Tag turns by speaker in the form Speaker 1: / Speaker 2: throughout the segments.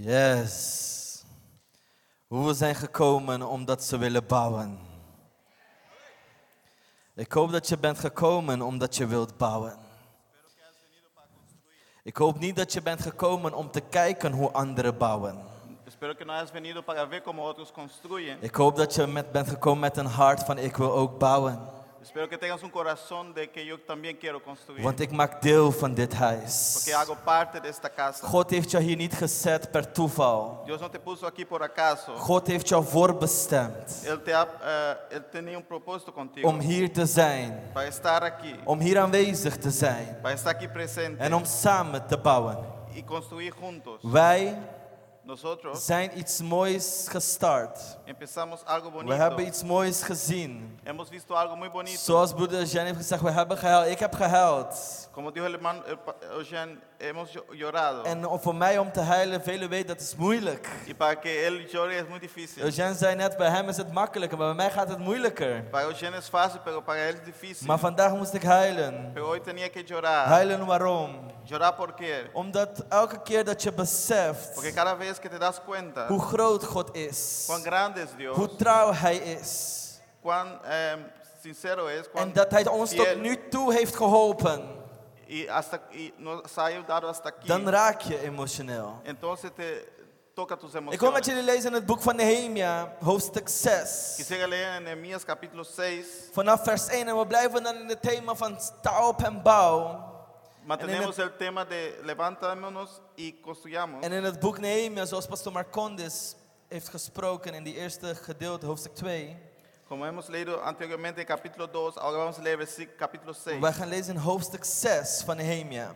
Speaker 1: Yes. Hoe we zijn gekomen omdat ze willen bouwen. Ik hoop dat je bent gekomen omdat je wilt bouwen. Ik hoop niet dat je bent gekomen om te kijken hoe anderen bouwen. Ik hoop dat je met, bent gekomen met een hart van ik wil ook bouwen.
Speaker 2: Espero que tengas un corazón de que yo también quiero construir.
Speaker 1: Want ik maak deel van dit huis.
Speaker 2: Porque hago parte de esta casa.
Speaker 1: God heeft jou hier niet gezet per toeval.
Speaker 2: Dios no te puso aquí por acaso.
Speaker 1: God heeft jou voorbestemd
Speaker 2: Él, te ha, eh, él tenía un propósito contigo.
Speaker 1: om hier te zijn.
Speaker 2: Para estar aquí.
Speaker 1: Om hier aanwezig te zijn.
Speaker 2: Para estar aquí presente.
Speaker 1: En om samen te bouwen.
Speaker 2: y construir juntos.
Speaker 1: Wij
Speaker 2: Nosotros
Speaker 1: zijn iets moois gestart.
Speaker 2: Empezamos algo
Speaker 1: We
Speaker 2: bonito.
Speaker 1: hebben iets moois gezien.
Speaker 2: Hemos visto algo muy bonito.
Speaker 1: Zoals broeder Jean heeft gezegd, we hebben gehuild. Ik heb gehuild.
Speaker 2: Como dijo el hermano Eugene, hemos llo- llorado.
Speaker 1: En voor mij om te huilen, velen weten dat is moeilijk.
Speaker 2: y para que él llore es muy difícil.
Speaker 1: Eugène zei net, bij hem is het makkelijker, maar bij mij gaat het moeilijker.
Speaker 2: Para Eugene es fácil, pero para él es difícil.
Speaker 1: Maar vandaag moest ik huilen.
Speaker 2: Pero hoy tenía que llorar.
Speaker 1: Huilen waarom?
Speaker 2: Llorar por qué?
Speaker 1: Omdat elke keer dat je beseft
Speaker 2: Porque cada vez que te das cuenta
Speaker 1: hoe groot God is,
Speaker 2: cuán grande es Dios,
Speaker 1: hoe trouw Hij is,
Speaker 2: cuán eh, sincero es, cuán
Speaker 1: en dat Hij ons tot
Speaker 2: fiel,
Speaker 1: nu toe heeft geholpen,
Speaker 2: y, hasta, y nos ha ayudado hasta aquí,
Speaker 1: dan raak je emotioneel.
Speaker 2: entonces te toca tus
Speaker 1: Ik wil met
Speaker 2: emociones.
Speaker 1: jullie lezen in het boek van Nehemia, hoofdstuk 6.
Speaker 2: Quisiera leer en Nehemías capítulo 6.
Speaker 1: Vanaf vers 1 en we blijven dan in het thema van sta op en bouw.
Speaker 2: Mantenemos el tema de levantémonos y construyamos.
Speaker 1: En in het boek Nehemia, zoals pastor Marcondes heeft gesproken in die eerste gedeelte, hoofdstuk 2.
Speaker 2: Como hemos leído anteriormente en capítulo 2, ahora vamos a leer versículo- capítulo 6.
Speaker 1: Wij gaan lezen in hoofdstuk 6 van Nehemia.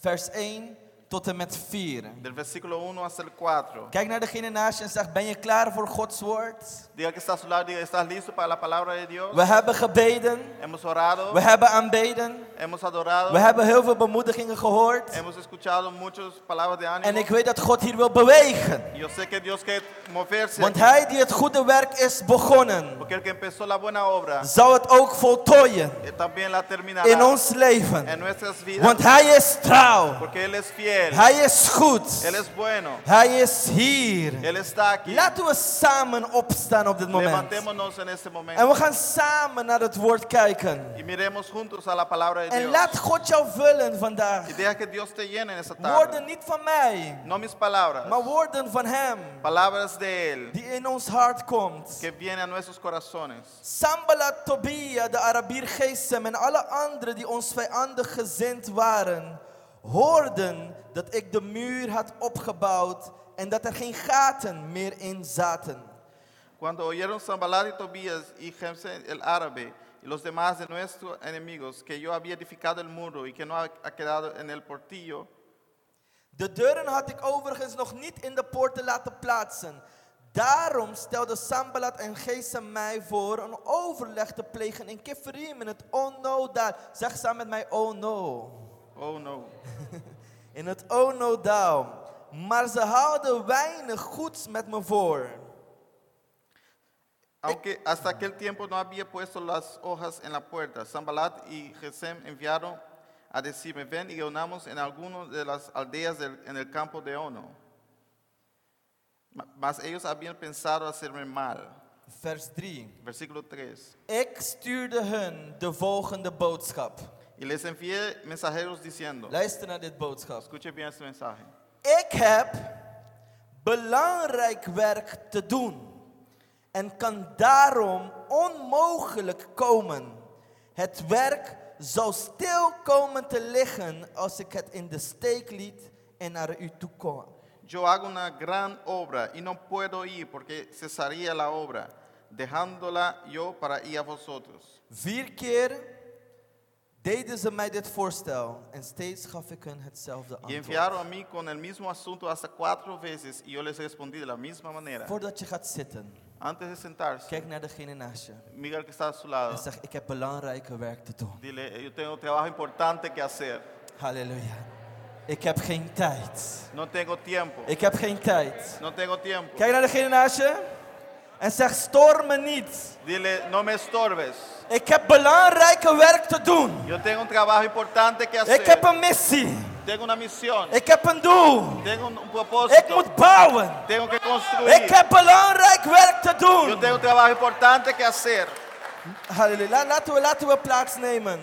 Speaker 1: Vers 1 tot en met 4.
Speaker 2: Del versículo 1 hasta el 4.
Speaker 1: Kijk naar degene naast je en zeg, ben je klaar voor Gods woord?
Speaker 2: Diga que está a su lado, diga, ¿estás listo para la palabra de Dios?
Speaker 1: We hebben gebeden,
Speaker 2: Hemos orado,
Speaker 1: we hebben aanbeden,
Speaker 2: hemos adorado,
Speaker 1: we hebben heel veel bemoedigingen gehoord.
Speaker 2: hemos escuchado muchas palabras de ánimo.
Speaker 1: En ik weet dat God hier wil bewegen.
Speaker 2: Yo sé que Dios quiere moverse,
Speaker 1: Want
Speaker 2: aquí,
Speaker 1: hij die het goede werk is begonnen,
Speaker 2: porque el que empezó la buena obra,
Speaker 1: zal het ook voltooien
Speaker 2: eh, también la terminará
Speaker 1: in ons leven.
Speaker 2: en nuestras vidas,
Speaker 1: Want hij is trouw,
Speaker 2: porque Él es fiel,
Speaker 1: hij is goed,
Speaker 2: Él es bueno,
Speaker 1: hij is hier.
Speaker 2: Él está aquí.
Speaker 1: Laten we samen opstaan op dit moment.
Speaker 2: En este
Speaker 1: En
Speaker 2: momento
Speaker 1: we gaan samen naar het woord kijken.
Speaker 2: y miremos juntos a la palabra de
Speaker 1: En
Speaker 2: Dios.
Speaker 1: laat God jou vullen vandaag.
Speaker 2: Y deja que Dios te llene en esta tarde.
Speaker 1: Woorden niet van mij,
Speaker 2: No mis palabras,
Speaker 1: maar woorden van Hem.
Speaker 2: palabras de Él
Speaker 1: Die in ons hart komt.
Speaker 2: que vienen a nuestros corazones.
Speaker 1: Sambalat, Tobia, de Arabier Gesem en alle anderen die ons vijandig gezind waren, hoorden dat ik de muur had opgebouwd en dat er geen gaten meer in zaten.
Speaker 2: Cuando oyeron Zambalat y Tobías y Gemse el árabe y los demás de nuestros enemigos que yo había edificado el muro y que no ha quedado en el portillo,
Speaker 1: De deuren had ik overigens nog niet in de poorten laten plaatsen. Daarom stelde Sambalat en Gesem mij voor een overleg te plegen in Kefrim in het Ono daar. Zeg samen met mij Ono.
Speaker 2: oh no.
Speaker 1: In het Ono daar. Maar ze houden weinig goeds met me voor.
Speaker 2: Aunque hasta aquel tiempo no había puesto las hojas en la puerta, Zambalat y Gesem enviaron a decirme, ven y reunamos en algunas de las aldeas del- en el campo de Ono. Ma- Mas ellos habían pensado hacerme mal.
Speaker 1: Vers 3.
Speaker 2: Versículo 3.
Speaker 1: Ik stuurde hun de volgende boodschap.
Speaker 2: Y les envié mensajeros diciendo,
Speaker 1: Luister naar dit boodschap.
Speaker 2: escuche bien este mensaje.
Speaker 1: Ik heb belangrijk werk te doen en kan daarom onmogelijk komen. Het werk zou stil komen te liggen als ik het in de steek liet en naar u toe kwam.
Speaker 2: Yo hago una gran obra y no puedo ir porque cesaría la obra, dejándola yo para ir a vosotros.
Speaker 1: Vier keer deden ze mij dit voorstel en steeds gaf ik hun hetzelfde
Speaker 2: Y
Speaker 1: antwoord.
Speaker 2: enviaron a mí con el mismo asunto hasta cuatro veces y yo les respondí de la misma manera.
Speaker 1: Voordat je gaat zitten,
Speaker 2: Antes de sentarse,
Speaker 1: kijk naar degene naast je
Speaker 2: mira al que está a su
Speaker 1: en
Speaker 2: lado.
Speaker 1: zeg ik heb belangrijke werk te doen.
Speaker 2: Dile, yo tengo trabajo importante que hacer.
Speaker 1: Halleluja. Ik heb geen tijd.
Speaker 2: No tengo tiempo.
Speaker 1: Ik heb geen tijd.
Speaker 2: No tengo tiempo.
Speaker 1: Kijk naar degene naast je en zeg stoor me niet.
Speaker 2: Dile, no me estorbes.
Speaker 1: Ik heb belangrijke werk te doen.
Speaker 2: Yo tengo un trabajo importante que
Speaker 1: Ik heb
Speaker 2: hacer.
Speaker 1: een missie.
Speaker 2: Tengo una misión.
Speaker 1: Ik heb een doel.
Speaker 2: Tengo un, un
Speaker 1: Ik
Speaker 2: propósito.
Speaker 1: moet bouwen.
Speaker 2: Tengo que
Speaker 1: Ik
Speaker 2: construir.
Speaker 1: heb belangrijk werk te
Speaker 2: Yo
Speaker 1: doen.
Speaker 2: tengo un trabajo importante que hacer.
Speaker 1: Halleluja. Laten we, laten we plaatsnemen.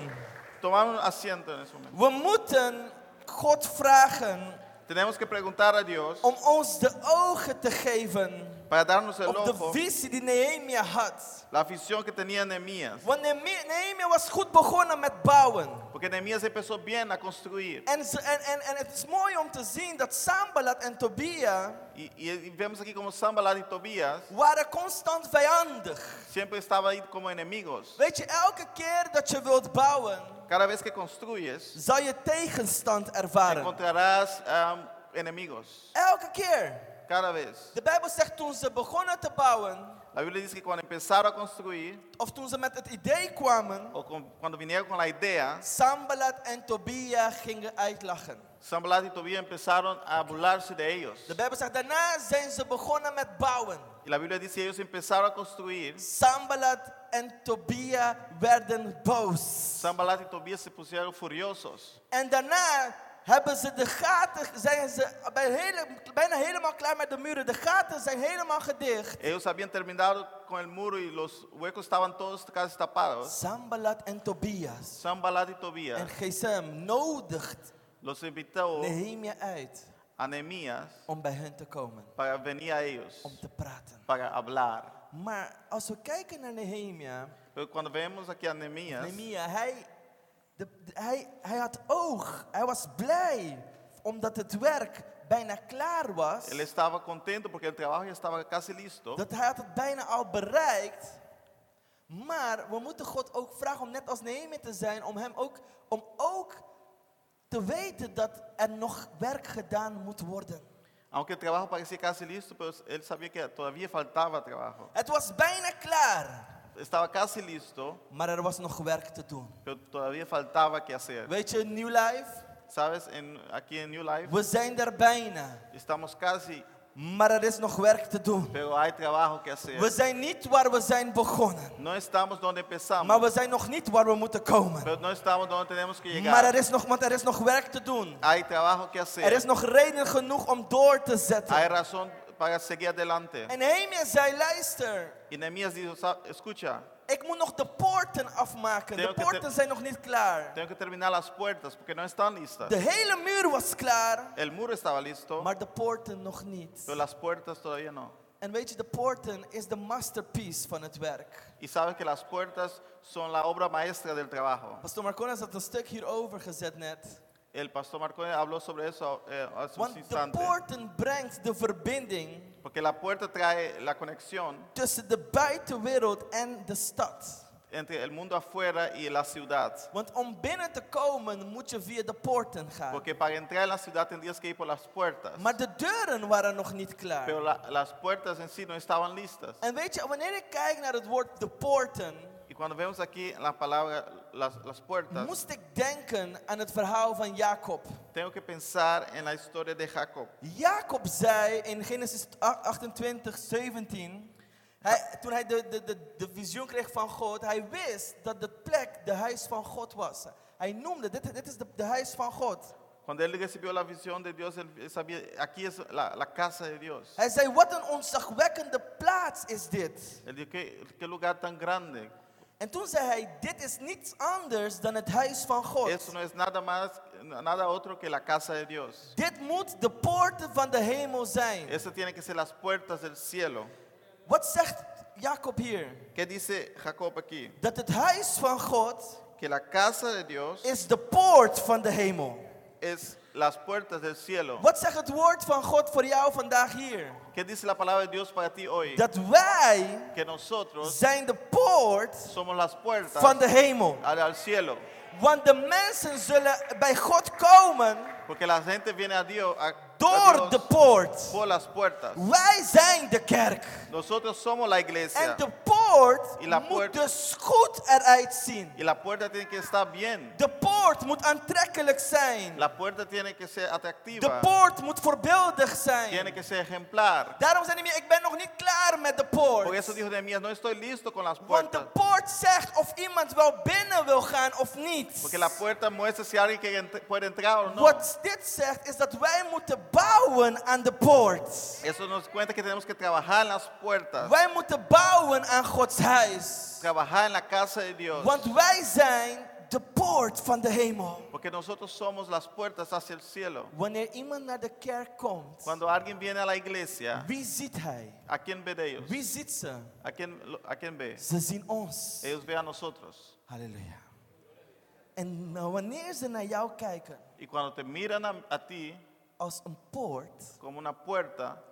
Speaker 2: Tomamos un asiento en ese momento.
Speaker 1: We moeten God vragen
Speaker 2: Tenemos que preguntar a Dios
Speaker 1: om ons de ogen te geven
Speaker 2: para darnos el ojo,
Speaker 1: visie die Nehemia had.
Speaker 2: la visión que tenía Nehemías.
Speaker 1: Want Nehemia Nehemia was goed begonnen met bouwen.
Speaker 2: Porque Nehemías empezó bien a construir.
Speaker 1: En, ze- en, en, en het is mooi om te zien dat Sambalat en Tobia
Speaker 2: Y, vemos aquí como Sambalat y Tobías
Speaker 1: waren constant vijandig.
Speaker 2: siempre estaban ahí como enemigos.
Speaker 1: Weet je, elke keer dat je wilt bouwen,
Speaker 2: Cada vez que construyes,
Speaker 1: zal je tegenstand ervaren.
Speaker 2: encontrarás um, enemigos.
Speaker 1: Elke keer.
Speaker 2: Cada vez.
Speaker 1: De Bijbel zegt toen ze begonnen te bouwen,
Speaker 2: La Biblia dice que cuando empezaron a construir,
Speaker 1: of toen ze met het idee kwamen,
Speaker 2: o con- cuando vinieron con la idea,
Speaker 1: Sambalat en Tobia gingen uitlachen.
Speaker 2: Sambalat y Tobías empezaron a burlarse de ellos.
Speaker 1: De Bijbel zegt, daarna zijn ze begonnen met bouwen.
Speaker 2: Y la Biblia dice que ellos empezaron a construir.
Speaker 1: Sambalat en Tobia werden boos.
Speaker 2: Sambalat y Tobías se pusieron furiosos.
Speaker 1: En daarna hebben ze de gaten, zijn ze bij hele, bijna helemaal klaar met de muren. De gaten zijn helemaal gedicht.
Speaker 2: Ellos habían terminado con el muro y los huecos estaban todos casi tapados.
Speaker 1: Sambalat en Tobias
Speaker 2: Sambalat y Tobías
Speaker 1: en Gesem nodigt
Speaker 2: los invitó
Speaker 1: Nehemia uit
Speaker 2: a Nehemías
Speaker 1: om bij hen te komen.
Speaker 2: para venir a ellos,
Speaker 1: Om te praten.
Speaker 2: para hablar.
Speaker 1: Maar als we kijken naar Nehemia,
Speaker 2: Pero cuando vemos aquí a Nehemías,
Speaker 1: Nehemia, hij, de, hij, hij had oog. Hij was blij omdat het werk bijna klaar was.
Speaker 2: él estaba contento porque el trabajo ya estaba casi listo.
Speaker 1: Dat hij had het bijna al bereikt. Maar we moeten God ook vragen om net als Nehemia te zijn. Om hem ook, om ook te weten dat er nog werk gedaan moet worden.
Speaker 2: Aunque el trabajo parecía casi listo, pero él sabía que todavía faltaba trabajo.
Speaker 1: Het was bijna klaar.
Speaker 2: Estaba casi listo,
Speaker 1: Maar er was nog werk te doen.
Speaker 2: pero todavía faltaba que hacer.
Speaker 1: Weet je, New Life?
Speaker 2: Sabes, en, aquí en New Life
Speaker 1: We zijn er bijna.
Speaker 2: estamos casi,
Speaker 1: Maar er is nog werk te doen.
Speaker 2: pero hay trabajo que
Speaker 1: We
Speaker 2: hacer.
Speaker 1: zijn niet waar we zijn begonnen.
Speaker 2: No estamos donde empezamos,
Speaker 1: Maar we zijn nog niet waar we moeten komen.
Speaker 2: pero no estamos donde tenemos que
Speaker 1: Maar er
Speaker 2: llegar.
Speaker 1: is nog, want er is nog werk te doen.
Speaker 2: Hay trabajo que
Speaker 1: Er
Speaker 2: hacer.
Speaker 1: is nog reden genoeg om door te zetten.
Speaker 2: Hay razón para seguir adelante.
Speaker 1: En Nehemia zei, luister,
Speaker 2: Nehemías dijo, "Sa- escucha,
Speaker 1: ik moet nog de poorten afmaken. De
Speaker 2: Tengo
Speaker 1: poorten zijn nog niet klaar.
Speaker 2: tengo que terminar las puertas porque no están listas.
Speaker 1: De hele muur was klaar,
Speaker 2: El muro estaba listo,
Speaker 1: maar de poorten nog niet.
Speaker 2: pero las puertas todavía no.
Speaker 1: En weet je, de poorten is de masterpiece van het werk.
Speaker 2: Y sabes que las puertas son la obra maestra del trabajo.
Speaker 1: Pastor Marcones had een stuk hierover gezet net.
Speaker 2: El pastor Marcone habló sobre eso eh, hace un
Speaker 1: Want de
Speaker 2: instante.
Speaker 1: poorten brengt de verbinding
Speaker 2: Porque la puerta trae la conexión
Speaker 1: tussen de buitenwereld en de stad.
Speaker 2: entre el mundo afuera y la ciudad.
Speaker 1: Want om binnen te komen moet je via de poorten gaan.
Speaker 2: Porque para entrar en la ciudad tendrías que ir por las puertas.
Speaker 1: Maar de deuren waren nog niet klaar.
Speaker 2: Pero la- las puertas en sí no estaban listas.
Speaker 1: En weet je, wanneer ik kijk naar het woord de poorten,
Speaker 2: Y cuando vemos aquí la palabra las, las puertas,
Speaker 1: moest ik denken aan het verhaal van Jacob.
Speaker 2: tengo que pensar en la historia de Jacob.
Speaker 1: Jacob zei in Genesis 28, 17, hij, toen hij de, de, de, de visioen kreeg van God, hij wist dat de plek de huis van God was. Hij noemde, dit, dit is de, de huis van God.
Speaker 2: Cuando él recibió la visión de Dios, él sabía, aquí es la, la casa de Dios.
Speaker 1: Hij zei, wat een ontzagwekkende plaats is dit.
Speaker 2: Él dijo, ¿qué, qué lugar tan grande.
Speaker 1: En toen zei hij, dit is niets anders dan het huis van God.
Speaker 2: Eso no es nada más, nada otro que la casa de Dios.
Speaker 1: Dit moet de poorten van de hemel zijn.
Speaker 2: Eso tiene que ser las puertas del cielo.
Speaker 1: Wat zegt Jacob hier?
Speaker 2: ¿Qué dice Jacob aquí?
Speaker 1: Dat het huis van God
Speaker 2: Que la casa de Dios
Speaker 1: is de poort van de hemel.
Speaker 2: es las puertas del cielo.
Speaker 1: Wat zegt het woord van God voor jou vandaag hier?
Speaker 2: ¿Qué dice la palabra de Dios para ti hoy?
Speaker 1: Dat wij
Speaker 2: Que nosotros
Speaker 1: zijn de poort
Speaker 2: somos las puertas
Speaker 1: van de hemel.
Speaker 2: al, al cielo.
Speaker 1: Want de mensen zullen bij God komen
Speaker 2: Porque la gente viene a Dios, a, a
Speaker 1: door
Speaker 2: Dios
Speaker 1: de poort.
Speaker 2: por las puertas.
Speaker 1: Wij zijn de kerk.
Speaker 2: Nosotros somos la
Speaker 1: En
Speaker 2: iglesia.
Speaker 1: de poort
Speaker 2: Y la
Speaker 1: moet
Speaker 2: puerta-
Speaker 1: dus goed eruit zien.
Speaker 2: Y la puerta tiene que estar bien.
Speaker 1: De poort poort moet aantrekkelijk zijn.
Speaker 2: La puerta tiene que ser
Speaker 1: De
Speaker 2: atractiva.
Speaker 1: poort moet voorbeeldig
Speaker 2: Tiene
Speaker 1: zijn.
Speaker 2: que ser ejemplar.
Speaker 1: Daarom zei Nehemia, ik ben nog niet klaar met de
Speaker 2: Por
Speaker 1: poort.
Speaker 2: eso dijo Nehemías, no estoy listo con las
Speaker 1: Want de
Speaker 2: puertas.
Speaker 1: poort zegt of iemand wel binnen wil gaan of niet.
Speaker 2: Porque la puerta muestra si alguien que ent- puede entrar o no.
Speaker 1: Wat dit zegt is dat wij moeten bouwen aan de poort.
Speaker 2: Eso nos cuenta que tenemos que trabajar en las puertas.
Speaker 1: Wij moeten bouwen aan Gods huis.
Speaker 2: Trabajar en la casa de Dios.
Speaker 1: Want wij zijn de poort van de hemel.
Speaker 2: Porque nosotros somos las puertas hacia el cielo.
Speaker 1: Wanneer iemand naar de kerk komt,
Speaker 2: Cuando alguien viene a la iglesia,
Speaker 1: wie ziet hij?
Speaker 2: ¿a quién ve de ellos?
Speaker 1: Wie ziet ze?
Speaker 2: ¿A quién, ¿A quién ve?
Speaker 1: Ze zien ons.
Speaker 2: Ellos ven a nosotros.
Speaker 1: Halleluja. En nou, wanneer ze naar jou kijken
Speaker 2: Y cuando te miran a, a ti
Speaker 1: als een poort
Speaker 2: como una puerta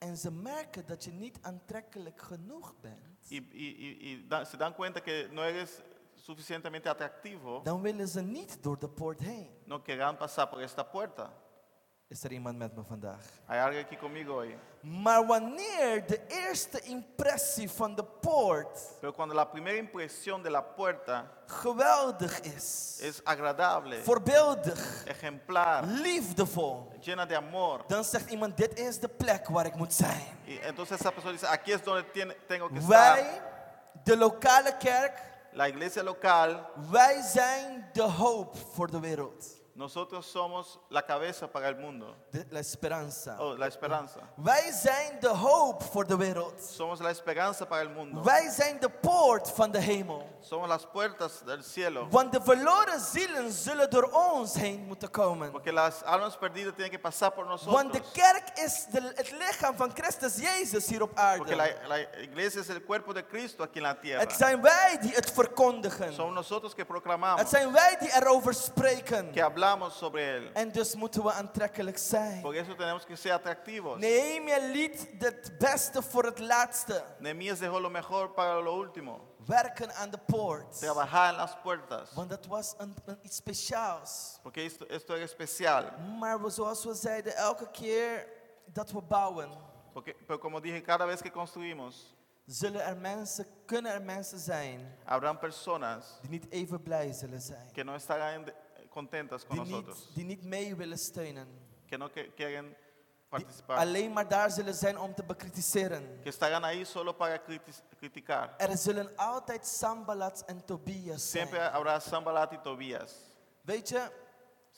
Speaker 1: en ze merken dat je niet aantrekkelijk genoeg bent,
Speaker 2: y, y- y- y da- se dan cuenta que no eres suficientemente atractivo,
Speaker 1: dan willen ze niet door de poort heen.
Speaker 2: no querrán pasar por esta puerta.
Speaker 1: Is er iemand met me vandaag?
Speaker 2: Hay alguien aquí conmigo hoy.
Speaker 1: Maar wanneer de eerste impressie van de poort
Speaker 2: Pero cuando la primera impresión de la puerta
Speaker 1: geweldig is,
Speaker 2: es agradable,
Speaker 1: voorbeeldig,
Speaker 2: ejemplar,
Speaker 1: liefdevol,
Speaker 2: llena de amor,
Speaker 1: dan zegt iemand: Dit is de plek waar ik moet zijn.
Speaker 2: y entonces esa persona dice, aquí es donde tiene- tengo que estar.
Speaker 1: Wij, de lokale kerk,
Speaker 2: La iglesia local,
Speaker 1: wij zijn de hoop voor de wereld.
Speaker 2: Nosotros somos la cabeza para el mundo.
Speaker 1: De, la esperanza.
Speaker 2: Oh, la esperanza.
Speaker 1: Wij zijn de hoop voor de wereld.
Speaker 2: Somos la esperanza para el mundo.
Speaker 1: Wij zijn de poort van de hemel.
Speaker 2: Somos las puertas del cielo.
Speaker 1: Want de verloren zielen zullen door ons heen moeten komen.
Speaker 2: Porque las almas perdidas tienen que pasar por
Speaker 1: Want de
Speaker 2: nosotros.
Speaker 1: kerk is de, het lichaam van Christus Jezus hier op
Speaker 2: Porque la, la iglesia es el cuerpo de Cristo aquí en la
Speaker 1: Het
Speaker 2: tierra.
Speaker 1: zijn wij die het verkondigen.
Speaker 2: Somos nosotros que
Speaker 1: Het
Speaker 2: proclamamos,
Speaker 1: zijn wij die erover spreken.
Speaker 2: que hablamos sobre él.
Speaker 1: En dus moeten we aantrekkelijk zijn.
Speaker 2: Por eso tenemos que ser atractivos.
Speaker 1: Nehemia liet het beste voor het laatste.
Speaker 2: Nehemías dejó lo mejor para lo último.
Speaker 1: Werken aan de poort.
Speaker 2: Trabajar en las puertas.
Speaker 1: Want dat was een, een- iets speciaals.
Speaker 2: Porque esto, esto es especial.
Speaker 1: Maar we, zoals we zeiden, elke keer dat we bouwen,
Speaker 2: Porque, pero como dije, cada vez que construimos,
Speaker 1: zullen er mensen, kunnen er mensen zijn
Speaker 2: habrán personas
Speaker 1: die niet even blij zullen zijn.
Speaker 2: que no estarán contentas con
Speaker 1: Die niet,
Speaker 2: nosotros.
Speaker 1: die niet mee willen steunen.
Speaker 2: Que no que- quieren
Speaker 1: Die
Speaker 2: participar.
Speaker 1: alleen maar daar zullen zijn om te bekritiseren.
Speaker 2: Que estarán ahí solo para criti- criticar.
Speaker 1: Er zullen altijd Sambalats en Tobias
Speaker 2: Siempre
Speaker 1: zijn.
Speaker 2: habrá Sambalat y Tobías.
Speaker 1: Weet je, de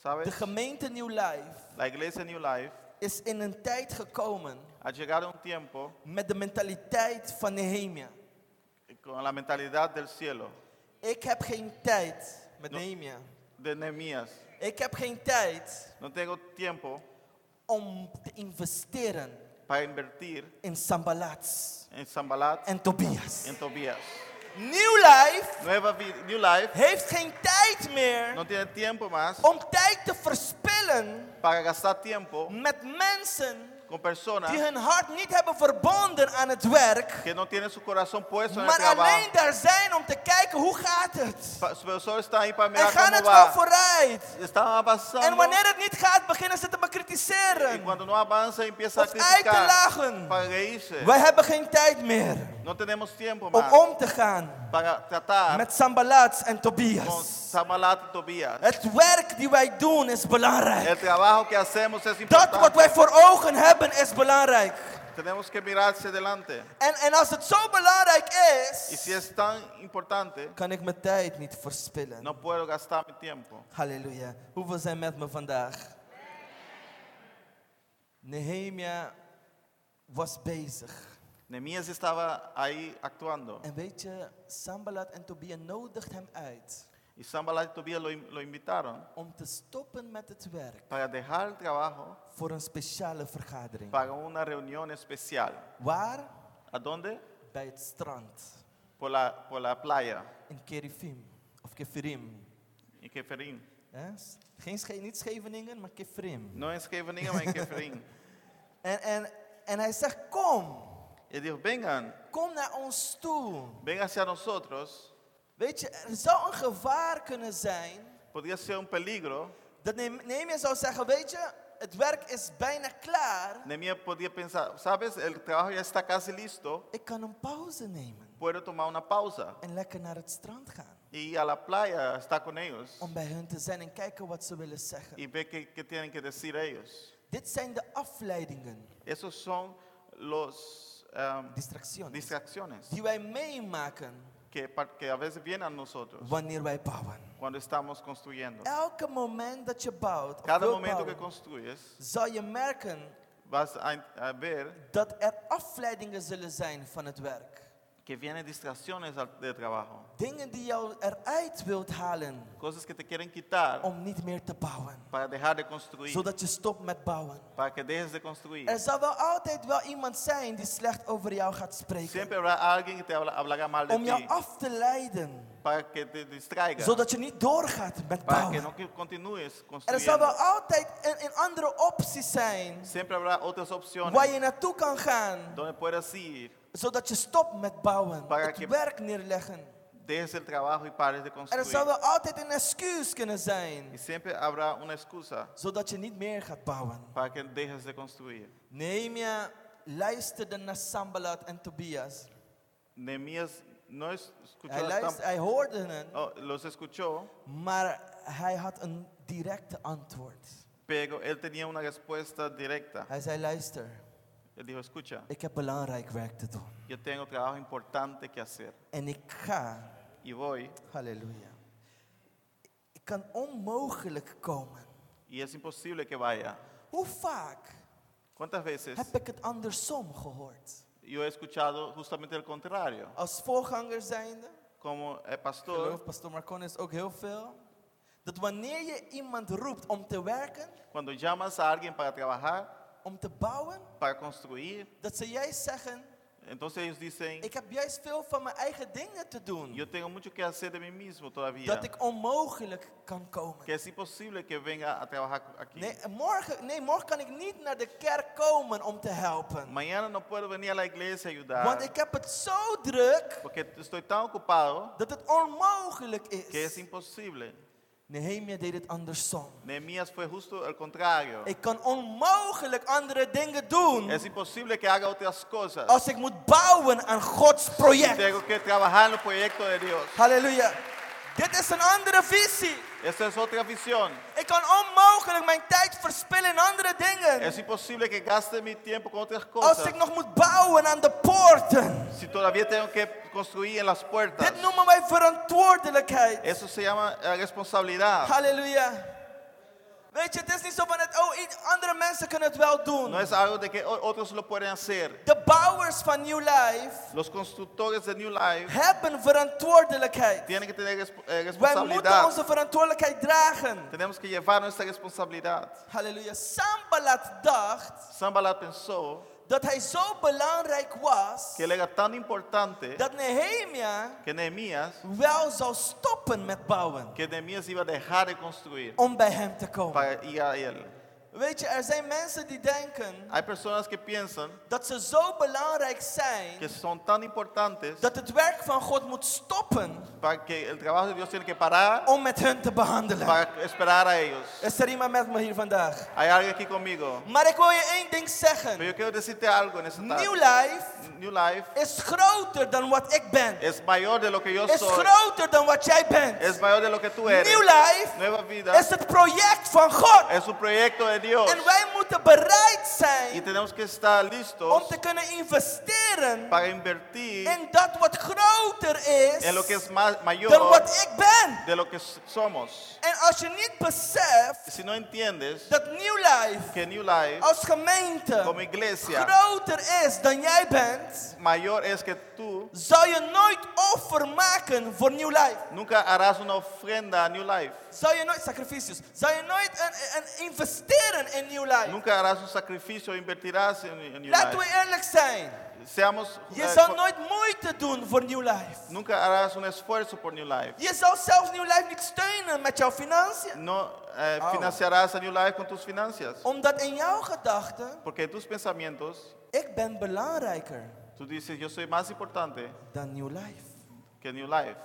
Speaker 2: ¿Sabes?
Speaker 1: gemeente New Life
Speaker 2: La iglesia New Life
Speaker 1: is in een tijd gekomen
Speaker 2: ha llegado un tiempo
Speaker 1: met de mentaliteit van Nehemia.
Speaker 2: con la mentalidad del cielo,
Speaker 1: Ik heb geen tijd met
Speaker 2: No.
Speaker 1: Nehemia.
Speaker 2: De Nehemías.
Speaker 1: Ik heb geen tijd
Speaker 2: No tengo tiempo
Speaker 1: om te investeren
Speaker 2: para invertir
Speaker 1: in Sambalats
Speaker 2: en Sambalat
Speaker 1: en Tobias.
Speaker 2: en Tobías.
Speaker 1: New Life
Speaker 2: Nueva Vi- New Life
Speaker 1: heeft geen tijd meer
Speaker 2: no tiene tiempo más
Speaker 1: om tijd te verspillen
Speaker 2: para gastar tiempo
Speaker 1: met mensen
Speaker 2: con personas
Speaker 1: die hun hart niet hebben verbonden aan het werk,
Speaker 2: que no tienen su corazón puesto en el
Speaker 1: maar
Speaker 2: trabajo.
Speaker 1: alleen daar zijn om te kijken hoe gaat het.
Speaker 2: Pa- solo están ahí para
Speaker 1: En
Speaker 2: mirar
Speaker 1: gaan het wel
Speaker 2: va.
Speaker 1: vooruit.
Speaker 2: Están avanzando.
Speaker 1: En wanneer het niet gaat, beginnen ze te
Speaker 2: Y
Speaker 1: bekritiseren
Speaker 2: cuando no avanza, empieza a
Speaker 1: of uit te
Speaker 2: criticar
Speaker 1: lachen.
Speaker 2: para reírse.
Speaker 1: Wij hebben geen tijd meer
Speaker 2: No tenemos tiempo
Speaker 1: om
Speaker 2: más
Speaker 1: om te gaan
Speaker 2: para tratar
Speaker 1: met Sambalats en
Speaker 2: con
Speaker 1: Tobias.
Speaker 2: Samalat y Tobías.
Speaker 1: Het werk die wij doen is belangrijk.
Speaker 2: El trabajo que hacemos es
Speaker 1: Dat wat
Speaker 2: importante.
Speaker 1: wij voor ogen hebben is belangrijk.
Speaker 2: Tenemos que mirar hacia adelante.
Speaker 1: En, en als het zo belangrijk
Speaker 2: Y
Speaker 1: is,
Speaker 2: si es tan importante,
Speaker 1: kan ik mijn tijd niet verspillen.
Speaker 2: no puedo gastar mi tiempo.
Speaker 1: Halleluja. Hoeveel zijn met me vandaag? Nehemia was bezig.
Speaker 2: Nehemías estaba ahí actuando.
Speaker 1: En weet je, Sambalat en Tobia nodigt hem uit
Speaker 2: Y Sambalat y Tobías lo, in- lo invitaron
Speaker 1: om te stoppen met het werk
Speaker 2: para dejar el trabajo
Speaker 1: voor een speciale vergadering.
Speaker 2: para una reunión especial.
Speaker 1: Waar?
Speaker 2: ¿A dónde?
Speaker 1: Bij het strand
Speaker 2: Por la, por la playa.
Speaker 1: in Kerifim of Kefirim.
Speaker 2: En Keferín.
Speaker 1: Hè? Geen Sche- niet Scheveningen, maar Kefirim.
Speaker 2: No en Scheveningen, maar en Keferín.
Speaker 1: En, en, en hij zegt, kom,
Speaker 2: Y dijo, vengan,
Speaker 1: kom naar ons toe.
Speaker 2: vengan hacia nosotros.
Speaker 1: Weet je, er zou een gevaar kunnen zijn
Speaker 2: Podría ser un peligro.
Speaker 1: dat Ne- Nehemia zou zeggen, weet je, het werk is bijna klaar.
Speaker 2: Nehemías podía pensar, sabes, el trabajo ya está casi listo.
Speaker 1: Ik kan een pauze nemen
Speaker 2: Puedo tomar una pausa
Speaker 1: en lekker naar het strand gaan.
Speaker 2: y a la playa, está con ellos
Speaker 1: om bij hun te zijn en kijken wat ze willen zeggen.
Speaker 2: y ve qué, qué tienen que decir ellos.
Speaker 1: Dit zijn de afleidingen,
Speaker 2: Esos son los um,
Speaker 1: distracties,
Speaker 2: distracciones
Speaker 1: die wij meemaken
Speaker 2: que, que a veces vienen a nosotros
Speaker 1: wanneer wij bouwen.
Speaker 2: cuando estamos construyendo.
Speaker 1: Elke moment dat je bouwt, of
Speaker 2: Cada
Speaker 1: wilt
Speaker 2: momento que
Speaker 1: bouwen,
Speaker 2: construyes,
Speaker 1: zal je merken
Speaker 2: vas a, a ver
Speaker 1: dat er afleidingen zullen zijn van het werk.
Speaker 2: Que vienen distracciones de trabajo.
Speaker 1: Dingen die jou eruit wilt halen
Speaker 2: Cosas que te quieren quitar
Speaker 1: om niet meer te bouwen.
Speaker 2: para dejar de construir,
Speaker 1: Zodat je stopt met bouwen.
Speaker 2: para que dejes de construir.
Speaker 1: Er zal wel altijd wel iemand zijn die slecht over jou gaat spreken.
Speaker 2: Siempre habrá alguien que te habla- hablará mal de
Speaker 1: Om jou
Speaker 2: ti
Speaker 1: af te leiden.
Speaker 2: para que te distraiga,
Speaker 1: Zodat je niet doorgaat met
Speaker 2: para que
Speaker 1: bouwen.
Speaker 2: no que continues
Speaker 1: Er zal wel
Speaker 2: construyendo.
Speaker 1: altijd een, een andere optie zijn.
Speaker 2: Siempre habrá otras opciones
Speaker 1: Waar je naartoe kan gaan.
Speaker 2: donde puedas ir,
Speaker 1: Zodat je stopt met bouwen.
Speaker 2: Para
Speaker 1: Het
Speaker 2: que-
Speaker 1: werk neerleggen.
Speaker 2: dejes el trabajo y pares de
Speaker 1: Er zal
Speaker 2: construir.
Speaker 1: wel altijd een excuus kunnen
Speaker 2: Y
Speaker 1: zijn.
Speaker 2: siempre habrá una excusa
Speaker 1: Zodat je niet meer gaat bouwen.
Speaker 2: para que dejes de construir.
Speaker 1: Nehemia luisterde naar Sambalat en Tobias.
Speaker 2: Nehemías no es- escuchó,
Speaker 1: Hij,
Speaker 2: Sam-
Speaker 1: hij hoorde hen,
Speaker 2: oh, los escuchó,
Speaker 1: maar hij had een directe antwoord.
Speaker 2: pero él tenía una respuesta directa.
Speaker 1: Hij zei, luister,
Speaker 2: Él dijo, escucha,
Speaker 1: ik heb belangrijk werk te doen.
Speaker 2: yo tengo trabajo importante que hacer.
Speaker 1: En ik ga,
Speaker 2: Y voy,
Speaker 1: halleluja, ik kan onmogelijk komen.
Speaker 2: y es imposible que vaya.
Speaker 1: Hoe vaak
Speaker 2: ¿Cuántas veces
Speaker 1: heb ik het andersom gehoord?
Speaker 2: yo he escuchado justamente el contrario?
Speaker 1: Als voorganger zijnde,
Speaker 2: Como el
Speaker 1: geloof
Speaker 2: pastor,
Speaker 1: pastor Marconis ook heel veel, dat wanneer je iemand roept om te werken,
Speaker 2: cuando llamas a alguien para trabajar,
Speaker 1: om te bouwen,
Speaker 2: para construir,
Speaker 1: dat ze juist zeggen,
Speaker 2: entonces ellos dicen,
Speaker 1: ik heb juist veel van mijn eigen dingen te doen.
Speaker 2: yo tengo mucho que hacer de mí mismo todavía.
Speaker 1: Dat ik onmogelijk kan komen.
Speaker 2: Que es imposible que venga a trabajar aquí.
Speaker 1: Nee morgen, nee, morgen kan ik niet naar de kerk komen om te helpen.
Speaker 2: Mañana no puedo venir a la iglesia ayudar.
Speaker 1: Want ik heb het zo druk
Speaker 2: Porque estoy tan ocupado
Speaker 1: dat het onmogelijk
Speaker 2: que es
Speaker 1: is.
Speaker 2: imposible.
Speaker 1: Nehemia deed het andersom.
Speaker 2: Nehemías fue justo el contrario.
Speaker 1: Ik kan onmogelijk andere dingen doen
Speaker 2: Es imposible que haga otras cosas.
Speaker 1: als ik moet bouwen aan Gods project.
Speaker 2: Tengo que trabajar en el proyecto de Dios.
Speaker 1: Halleluja. Dit is een andere visie.
Speaker 2: Esa es otra visión.
Speaker 1: Ik kan onmogelijk mijn tijd verspillen in andere dingen.
Speaker 2: Es imposible que gaste mi tiempo con otras
Speaker 1: Als
Speaker 2: cosas.
Speaker 1: ik nog moet bouwen aan de poorten.
Speaker 2: Si todavía tengo que construir en las puertas.
Speaker 1: Dit noemen wij verantwoordelijkheid.
Speaker 2: Eso se llama eh, responsabilidad.
Speaker 1: Halleluja. Weet je, het is niet zo van het, oh, andere mensen kunnen het wel doen.
Speaker 2: No es algo de que otros lo pueden hacer.
Speaker 1: De bouwers van New Life
Speaker 2: Los constructores de New Life
Speaker 1: hebben verantwoordelijkheid.
Speaker 2: tienen que tener eh,
Speaker 1: Wij moeten
Speaker 2: responsabilidad.
Speaker 1: onze verantwoordelijkheid dragen.
Speaker 2: Tenemos que llevar nuestra responsabilidad.
Speaker 1: Halleluja. Sambalat dacht
Speaker 2: Sambalat pensó
Speaker 1: dat hij zo belangrijk was
Speaker 2: que él era tan importante
Speaker 1: dat Nehemia
Speaker 2: que Nehemías,
Speaker 1: wel zou stoppen met bouwen
Speaker 2: que Nehemías iba a dejar de construir
Speaker 1: om bij hem te komen.
Speaker 2: para ir a él.
Speaker 1: Weet je, er zijn mensen die denken
Speaker 2: Hay personas que piensan
Speaker 1: dat ze zo belangrijk zijn
Speaker 2: que son tan importantes
Speaker 1: dat het werk van God moet stoppen
Speaker 2: para que el trabajo de Dios tiene que parar
Speaker 1: om met hun te behandelen.
Speaker 2: para esperar a ellos.
Speaker 1: Is er iemand met me hier vandaag?
Speaker 2: Hay alguien aquí conmigo.
Speaker 1: Maar ik wil je één ding
Speaker 2: Pero
Speaker 1: zeggen.
Speaker 2: yo quiero decirte algo en esta
Speaker 1: New. Life
Speaker 2: New Life
Speaker 1: is groter dan wat ik ben.
Speaker 2: es mayor de lo que yo
Speaker 1: Is
Speaker 2: soy.
Speaker 1: groter dan wat jij bent.
Speaker 2: Es mayor de lo que tú eres.
Speaker 1: New Life
Speaker 2: Nueva vida
Speaker 1: is het project van God.
Speaker 2: es un proyecto de Dios.
Speaker 1: En wij moeten bereid
Speaker 2: Y
Speaker 1: zijn
Speaker 2: tenemos que estar
Speaker 1: om
Speaker 2: listos
Speaker 1: te kunnen investeren
Speaker 2: para invertir
Speaker 1: in dat wat groter
Speaker 2: en lo que
Speaker 1: is
Speaker 2: es más,
Speaker 1: dan
Speaker 2: mayor
Speaker 1: wat ik ben.
Speaker 2: de lo que somos.
Speaker 1: En als je niet beseft
Speaker 2: Si no entiendes
Speaker 1: dat New Life
Speaker 2: que New Life
Speaker 1: als gemeente
Speaker 2: como iglesia
Speaker 1: groter is dan jij bent,
Speaker 2: mayor es que tú,
Speaker 1: zal je nooit offer maken voor New Life.
Speaker 2: nunca harás una ofrenda a New Life.
Speaker 1: Zal je nooit sacrificios, zal je nooit een, een investeren in New Life.
Speaker 2: Nunca harás un sacrificio, invertirás en, en New
Speaker 1: Laten we
Speaker 2: Life.
Speaker 1: eerlijk zijn.
Speaker 2: Seamos,
Speaker 1: Je
Speaker 2: eh,
Speaker 1: zal
Speaker 2: co-
Speaker 1: nooit moeite doen voor New Life.
Speaker 2: nunca harás un esfuerzo por New Life.
Speaker 1: Je zal zelfs New Life niet steunen met jouw financiën.
Speaker 2: No eh,
Speaker 1: Oh.
Speaker 2: financiarás a New Life con tus finanzas.
Speaker 1: Omdat in jouw gedachten,
Speaker 2: Porque tus pensamientos,
Speaker 1: ik ben belangrijker
Speaker 2: tú dices, yo soy más importante
Speaker 1: dan New Life.
Speaker 2: que New Life.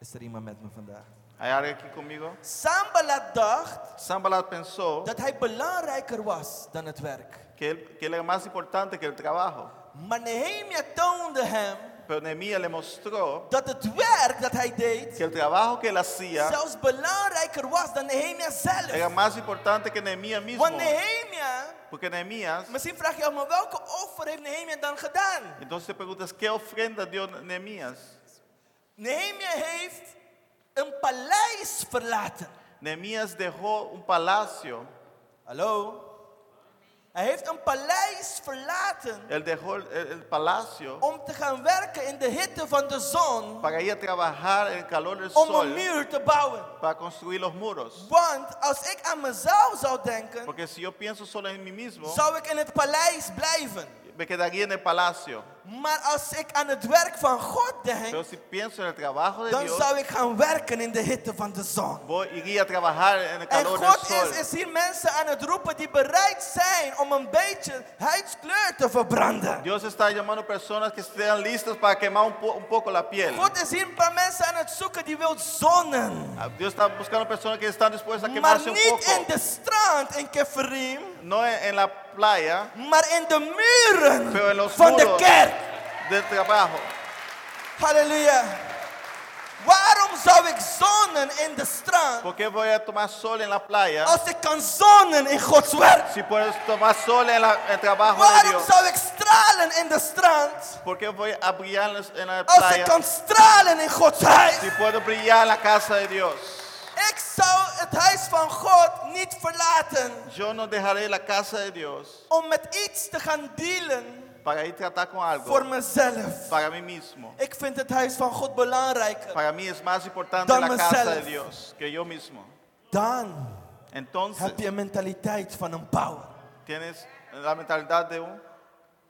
Speaker 1: Is er iemand met me vandaag?
Speaker 2: ¿Hay alguien aquí conmigo?
Speaker 1: Sambalat dacht
Speaker 2: Sambalat pensó
Speaker 1: dat hij belangrijker was dan het werk.
Speaker 2: que que él era más importante que el trabajo.
Speaker 1: Maar Nehemia toonde hem
Speaker 2: Pero Nehemías le mostró
Speaker 1: dat het werk dat hij deed
Speaker 2: que el trabajo que él hacía
Speaker 1: zelfs belangrijker was dan Nehemia zelf.
Speaker 2: era más importante que Nehemías mismo.
Speaker 1: Want Nehemia,
Speaker 2: Porque Nehemías,
Speaker 1: misschien vraag je je af, maar welke offer heeft Nehemia dan gedaan?
Speaker 2: entonces te preguntas, ¿qué ofrenda dio Nehemías?
Speaker 1: Nehemia heeft een paleis verlaten.
Speaker 2: Nehemías dejó un palacio.
Speaker 1: Hallo? Hij heeft een paleis verlaten
Speaker 2: Él dejó el, el- palacio
Speaker 1: om te gaan werken in de hitte van de zon.
Speaker 2: para ir a trabajar en el calor del
Speaker 1: Om een
Speaker 2: sol
Speaker 1: muur te bouwen.
Speaker 2: para construir los muros.
Speaker 1: Want als ik aan mezelf zou denken,
Speaker 2: Porque si yo pienso solo en mí mismo,
Speaker 1: zou ik in het paleis blijven.
Speaker 2: me quedaría en el palacio.
Speaker 1: Maar als ik aan het werk van God
Speaker 2: Pero
Speaker 1: denk,
Speaker 2: si pienso en el trabajo de
Speaker 1: dan
Speaker 2: Dios,
Speaker 1: zou ik gaan werken in de hitte van de zon.
Speaker 2: voy, iría a trabajar en el
Speaker 1: En
Speaker 2: calor del
Speaker 1: God
Speaker 2: sol.
Speaker 1: is, is hier mensen aan het roepen die bereid zijn om een beetje huidskleur te verbranden.
Speaker 2: Dios está llamando personas que estén listas para quemar un, po- un poco la piel.
Speaker 1: God is hier een paar mensen aan het zoeken die wil zonnen.
Speaker 2: Ah, Dios está buscando personas que están dispuestas a
Speaker 1: Maar
Speaker 2: quemarse un
Speaker 1: niet in
Speaker 2: poco.
Speaker 1: de strand in Keferim,
Speaker 2: No en, en la playa,
Speaker 1: maar in de muren
Speaker 2: pero en los
Speaker 1: van de
Speaker 2: muros
Speaker 1: kerk.
Speaker 2: Del trabajo.
Speaker 1: Halleluja. Waarom zou ik zonnen in de strand
Speaker 2: ¿Por qué voy a tomar sol en la playa?
Speaker 1: als ik kan zonnen in Gods werk?
Speaker 2: Si puedes tomar sol en la- el trabajo de
Speaker 1: Waarom
Speaker 2: Dios.
Speaker 1: zou ik stralen in de strand
Speaker 2: ¿Por qué voy a brillar en la- la
Speaker 1: als ik
Speaker 2: playa?
Speaker 1: kan stralen in Gods huis?
Speaker 2: Si puedo brillar en la casa de Dios.
Speaker 1: Ik zou het huis van God niet verlaten
Speaker 2: Yo no dejaré la casa de Dios
Speaker 1: om met iets te gaan dealen
Speaker 2: para ir a tratar con algo
Speaker 1: voor mezelf.
Speaker 2: para mí mismo.
Speaker 1: Ik vind het huis van God belangrijker.
Speaker 2: Para mí es más importante
Speaker 1: Dan
Speaker 2: la casa
Speaker 1: mezelf.
Speaker 2: de Dios que yo mismo.
Speaker 1: Dan
Speaker 2: Entonces,
Speaker 1: heb je een mentaliteit van een bouwer.
Speaker 2: tienes la mentalidad de un,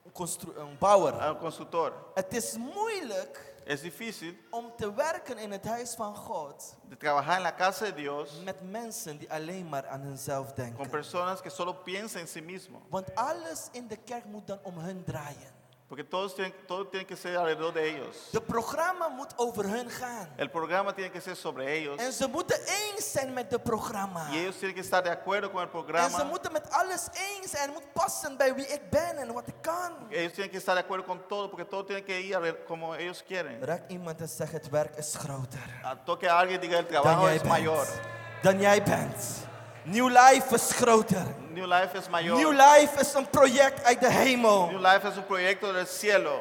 Speaker 1: Een, constru- een bouwer.
Speaker 2: un constructor.
Speaker 1: Het is moeilijk
Speaker 2: Es difícil
Speaker 1: om te werken in het huis van God
Speaker 2: de trabajar en la casa de Dios
Speaker 1: met mensen die alleen maar aan hunzelf
Speaker 2: con
Speaker 1: denken.
Speaker 2: personas que solo piensan en sí mismo.
Speaker 1: Want alles in de kerk moet dan om hun draaien.
Speaker 2: Porque todos tienen, todo tiene que ser alrededor de ellos.
Speaker 1: De programma moet over hun gaan.
Speaker 2: El programa tiene que ser sobre ellos.
Speaker 1: En ze moeten eens zijn met de programma.
Speaker 2: Y ellos tienen que estar de acuerdo con el
Speaker 1: En ze
Speaker 2: programa.
Speaker 1: moeten met alles eens zijn. Het moet passen bij wie ik ben en wat ik kan.
Speaker 2: Ellos tienen que estar de acuerdo con todo, porque todo tiene que ir como ellos quieren.
Speaker 1: Raak iemand en zeg het werk is groter.
Speaker 2: A toque a alguien diga el trabajo es mayor.
Speaker 1: Dan jij bent. New Life is groter.
Speaker 2: New Life es mayor.
Speaker 1: New Life is een project uit de hemel.
Speaker 2: New Life es un proyecto del cielo.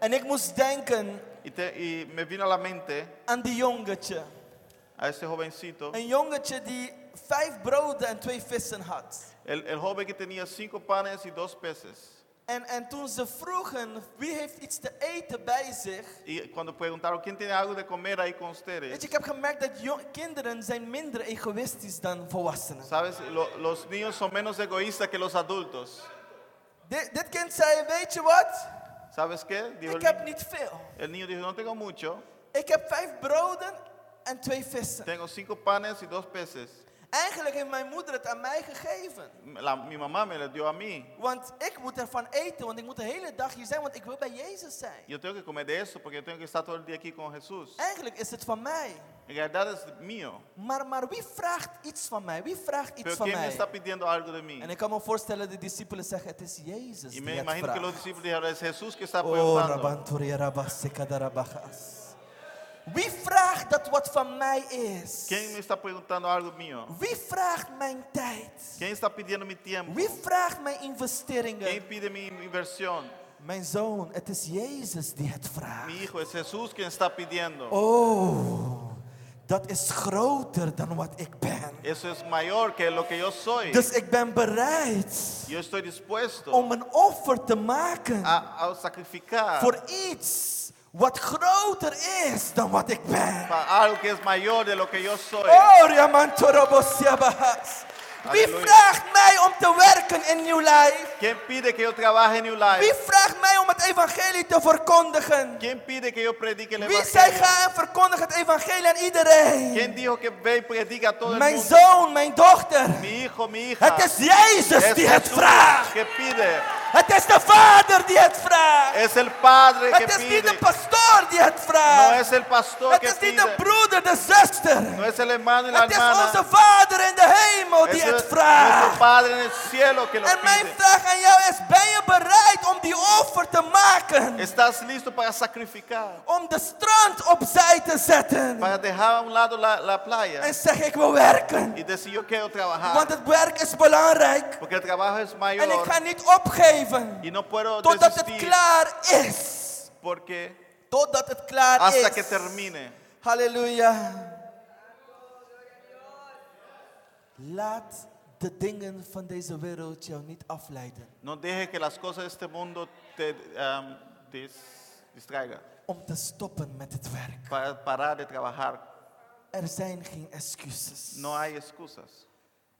Speaker 1: En ik moest denken
Speaker 2: Y, te- y me vino a la mente
Speaker 1: aan die jongetje.
Speaker 2: a este jovencito,
Speaker 1: Een jongetje die vijf broden en twee vissen had.
Speaker 2: el, el joven que tenía cinco panes y dos peces.
Speaker 1: En, en toen ze vroegen wie heeft iets te eten bij zich.
Speaker 2: Y cuando preguntaron, ¿quién tiene algo de comer ahí con
Speaker 1: Weet
Speaker 2: ustedes?
Speaker 1: je, ik heb gemerkt dat jo- kinderen zijn minder egoïstisch dan volwassenen.
Speaker 2: Sabes, Lo- los niños son menos egoístas que los adultos.
Speaker 1: Dit, dit kind zei, weet je wat?
Speaker 2: ¿Sabes qué? Dijo
Speaker 1: Ik
Speaker 2: el,
Speaker 1: heb
Speaker 2: ni-
Speaker 1: niet veel.
Speaker 2: el niño dijo, no tengo mucho,
Speaker 1: Ik heb vijf broden en twee vissen.
Speaker 2: tengo cinco panes y dos peces.
Speaker 1: Eigenlijk heeft mijn moeder het aan mij gegeven.
Speaker 2: La- mi mamá me lo dio a mí.
Speaker 1: Want ik moet ervan eten, want ik moet de hele dag hier zijn, want ik wil bij Jezus zijn.
Speaker 2: Yo tengo que comer de eso porque yo tengo que estar todo el día aquí con Jesús.
Speaker 1: Eigenlijk is het van mij.
Speaker 2: En realidad es mío.
Speaker 1: Maar, maar wie vraagt iets van mij? Wie vraagt iets
Speaker 2: Pero
Speaker 1: van
Speaker 2: ¿quién me
Speaker 1: mij?
Speaker 2: está pidiendo algo de mí?
Speaker 1: En ik kan me voorstellen, de discipelen zeggen, het is Jezus
Speaker 2: Y
Speaker 1: die
Speaker 2: me
Speaker 1: het
Speaker 2: imagino que los
Speaker 1: vraagt.
Speaker 2: discípulos dijeron, es Jesús que está
Speaker 1: Oh,
Speaker 2: preguntando.
Speaker 1: rabassekadarabagas. Wie vraagt dat wat van mij is?
Speaker 2: ¿Quién me está preguntando algo mío?
Speaker 1: Wie vraagt mijn tijd?
Speaker 2: ¿Quién está pidiendo mi tiempo?
Speaker 1: Wie vraagt mijn investeringen?
Speaker 2: ¿Quién pide mi inversión?
Speaker 1: Mijn zoon, het is Jezus die het vraagt.
Speaker 2: Mi hijo, es Jesús quien está pidiendo.
Speaker 1: Oh, dat is groter dan wat ik ben.
Speaker 2: Eso es mayor que lo que yo soy.
Speaker 1: Dus ik ben bereid
Speaker 2: Yo estoy dispuesto
Speaker 1: om een offer te maken
Speaker 2: a, a sacrificar
Speaker 1: voor iets wat groter is dan wat ik ben.
Speaker 2: para algo que es mayor de lo que yo soy.
Speaker 1: Oh. Wie vraagt mij om te werken in New Life?
Speaker 2: ¿Quién pide que yo trabaje en New
Speaker 1: Wie
Speaker 2: Life?
Speaker 1: vraagt mij om het evangelie te verkondigen?
Speaker 2: ¿Quién pide que yo predique el
Speaker 1: Wie zei ga en verkondig het evangelie aan iedereen?
Speaker 2: ¿Quién dijo que ve y predica a todo el
Speaker 1: Mijn
Speaker 2: mundo?
Speaker 1: zoon, mijn dochter.
Speaker 2: Mi hijo, mi hija.
Speaker 1: Het is Jezus
Speaker 2: Es
Speaker 1: die het
Speaker 2: Jesús
Speaker 1: vraagt.
Speaker 2: que pide.
Speaker 1: Het is de Vader die het vraagt.
Speaker 2: Es el Padre que
Speaker 1: Het is niet de
Speaker 2: pide.
Speaker 1: pastoor die het
Speaker 2: No
Speaker 1: vraagt.
Speaker 2: es el pastor
Speaker 1: Het
Speaker 2: que
Speaker 1: is niet de
Speaker 2: pide.
Speaker 1: broeder, de zuster.
Speaker 2: No es el hermano y la
Speaker 1: Het is onze
Speaker 2: hermana.
Speaker 1: Vader in de hemel
Speaker 2: Es
Speaker 1: die
Speaker 2: el-
Speaker 1: het vraagt.
Speaker 2: Padre en el cielo que lo
Speaker 1: En mijn
Speaker 2: pide.
Speaker 1: vraag aan jou is, ben je bereid om die offer te maken.
Speaker 2: ¿Estás listo para sacrificar?
Speaker 1: Om de strand opzij te zetten.
Speaker 2: Para dejar a un lado la, la playa
Speaker 1: En zeg ik wil werken.
Speaker 2: y decir yo quiero
Speaker 1: Want
Speaker 2: trabajar.
Speaker 1: het werk is belangrijk.
Speaker 2: Porque el trabajo es
Speaker 1: En ik
Speaker 2: mayor
Speaker 1: ga niet opgeven.
Speaker 2: Y no puedo
Speaker 1: Totdat het klaar is.
Speaker 2: porque
Speaker 1: Totdat het klaar
Speaker 2: hasta
Speaker 1: is.
Speaker 2: que termine.
Speaker 1: Halleluja. Laat de dingen van deze wereld jou niet afleiden.
Speaker 2: No deje que las cosas de este mundo te um, dis- distraigan.
Speaker 1: Om te stoppen met het werk.
Speaker 2: Para parar de trabajar.
Speaker 1: Er zijn geen excuses.
Speaker 2: No hay excusas.